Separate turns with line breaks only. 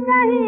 नहीं।